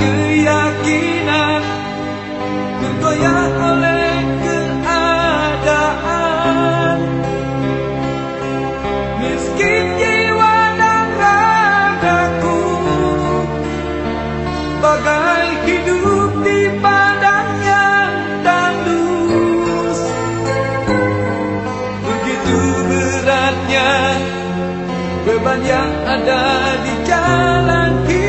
keyakinan Kukoyak oleh keadaan. Miskin jiwa dan ragaku Bagai hidup di padang tandus. Begitu beratnya Beban yang ada di jalan hidup.